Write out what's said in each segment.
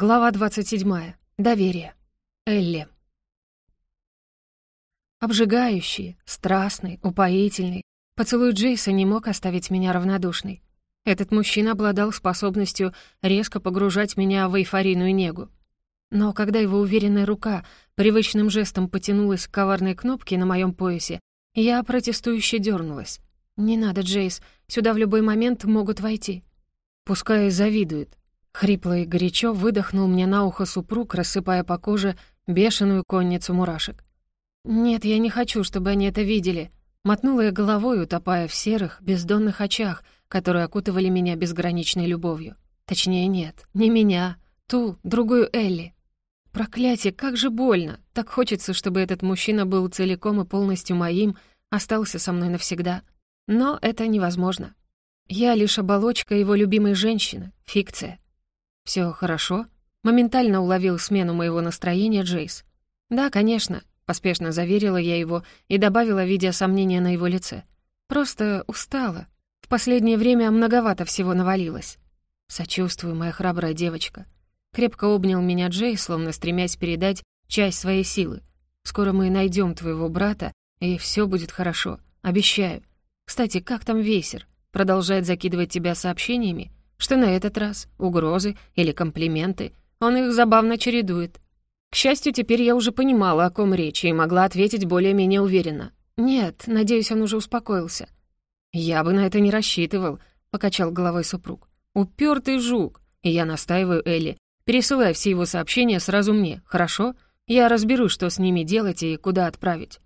Глава 27. Доверие. Элли. Обжигающий, страстный, упоительный. Поцелуй Джейса не мог оставить меня равнодушной. Этот мужчина обладал способностью резко погружать меня в эйфорийную негу. Но когда его уверенная рука привычным жестом потянулась к коварной кнопке на моем поясе, я протестующе дернулась. «Не надо, Джейс, сюда в любой момент могут войти». Пускай завидует, Хрипло и горячо выдохнул мне на ухо супруг, рассыпая по коже бешеную конницу мурашек. «Нет, я не хочу, чтобы они это видели», — мотнула я головой, утопая в серых, бездонных очах, которые окутывали меня безграничной любовью. Точнее, нет, не меня, ту, другую Элли. Проклятие, как же больно! Так хочется, чтобы этот мужчина был целиком и полностью моим, остался со мной навсегда. Но это невозможно. Я лишь оболочка его любимой женщины, фикция. Все хорошо?» Моментально уловил смену моего настроения Джейс. «Да, конечно», — поспешно заверила я его и добавила, видя сомнения на его лице. «Просто устала. В последнее время многовато всего навалилось». «Сочувствую, моя храбрая девочка». Крепко обнял меня Джей, словно стремясь передать часть своей силы. «Скоро мы найдем твоего брата, и все будет хорошо. Обещаю. Кстати, как там Весер? Продолжает закидывать тебя сообщениями? Что на этот раз угрозы или комплименты, он их забавно чередует. К счастью, теперь я уже понимала, о ком речь, и могла ответить более-менее уверенно. «Нет, надеюсь, он уже успокоился». «Я бы на это не рассчитывал», — покачал головой супруг. «Упертый жук. И я настаиваю, Элли, пересылай все его сообщения сразу мне, хорошо? Я разберусь, что с ними делать и куда отправить».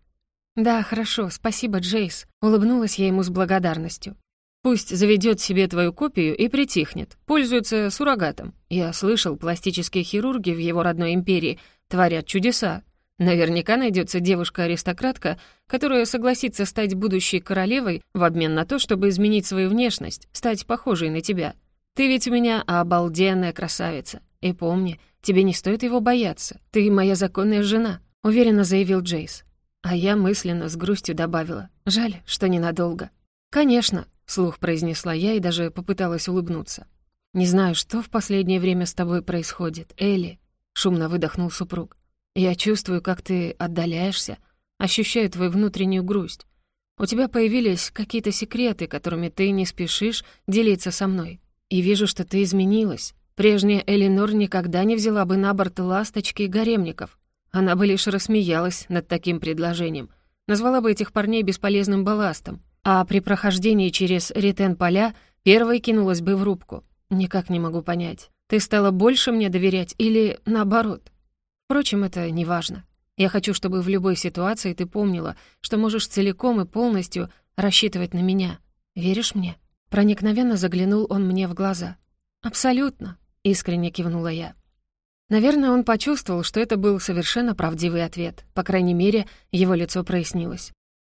«Да, хорошо, спасибо, Джейс», — улыбнулась я ему с благодарностью. Пусть заведет себе твою копию и притихнет, пользуется суррогатом. Я слышал, пластические хирурги в его родной империи творят чудеса. Наверняка найдется девушка-аристократка, которая согласится стать будущей королевой в обмен на то, чтобы изменить свою внешность, стать похожей на тебя. Ты ведь у меня обалденная красавица. И помни, тебе не стоит его бояться. Ты моя законная жена», — уверенно заявил Джейс. А я мысленно с грустью добавила. «Жаль, что ненадолго». «Конечно», — вслух произнесла я и даже попыталась улыбнуться. «Не знаю, что в последнее время с тобой происходит, Элли», — шумно выдохнул супруг. «Я чувствую, как ты отдаляешься, ощущаю твою внутреннюю грусть. У тебя появились какие-то секреты, которыми ты не спешишь делиться со мной. И вижу, что ты изменилась. Прежняя Элинор никогда не взяла бы на борт ласточки и гаремников. Она бы лишь рассмеялась над таким предложением, назвала бы этих парней бесполезным балластом, а при прохождении через ретен-поля первой кинулась бы в рубку. Никак не могу понять, ты стала больше мне доверять или наоборот? Впрочем, это не важно. Я хочу, чтобы в любой ситуации ты помнила, что можешь целиком и полностью рассчитывать на меня. Веришь мне?» Проникновенно заглянул он мне в глаза. «Абсолютно», — искренне кивнула я. Наверное, он почувствовал, что это был совершенно правдивый ответ. По крайней мере, его лицо прояснилось.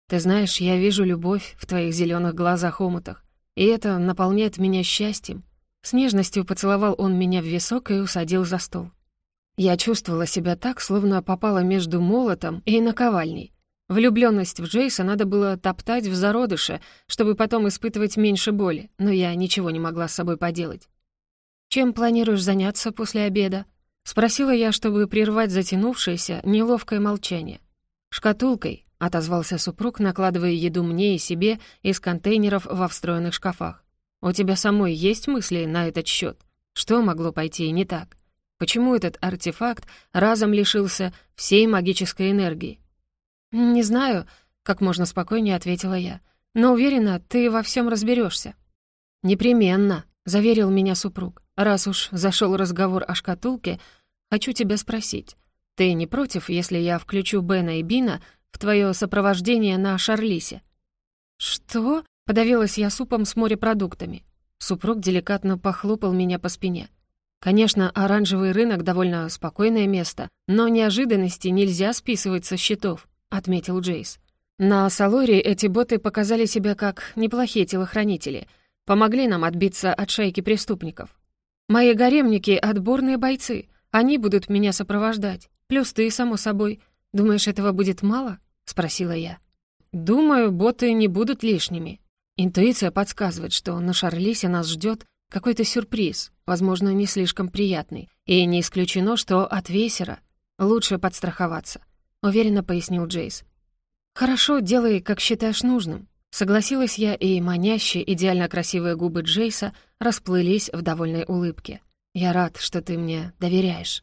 Ты знаешь, я вижу любовь в твоих зеленых глазах-омутах, и это наполняет меня счастьем. С нежностью поцеловал он меня в висок и усадил за стол. Я чувствовала себя так, словно попала между молотом и наковальней. Влюблённость в Джейса надо было топтать в зародыше, чтобы потом испытывать меньше боли, но я ничего не могла с собой поделать. «Чем планируешь заняться после обеда?» — спросила я, чтобы прервать затянувшееся, неловкое молчание. «Шкатулкой», — отозвался супруг, накладывая еду мне и себе из контейнеров во встроенных шкафах. «У тебя самой есть мысли на этот счет? Что могло пойти не так? Почему этот артефакт разом лишился всей магической энергии?» «Не знаю», — как можно спокойнее ответила я. «Но уверена, ты во всем разберешься. «Непременно», — заверил меня супруг. «Раз уж зашел разговор о шкатулке, хочу тебя спросить. Ты не против, если я включу Бена и Бина в твое сопровождение на Шарлисе». «Что?» — подавилась я супом с морепродуктами. Супруг деликатно похлопал меня по спине. Конечно, оранжевый рынок — довольно спокойное место, но неожиданности нельзя списывать со счетов, — отметил Джейс. На Салоре эти боты показали себя как неплохие телохранители, помогли нам отбиться от шайки преступников. Мои гаремники — отборные бойцы, они будут меня сопровождать, плюс ты, само собой. Думаешь, этого будет мало? — спросила я. «Думаю, боты не будут лишними. Интуиция подсказывает, что на Шарлисе нас ждет какой-то сюрприз. возможно, не слишком приятный. И не исключено, что от весера. Лучше подстраховаться», — уверенно пояснил Джейс. «Хорошо, делай, как считаешь нужным». Согласилась я, и манящие, идеально красивые губы Джейса расплылись в довольной улыбке. «Я рад, что ты мне доверяешь».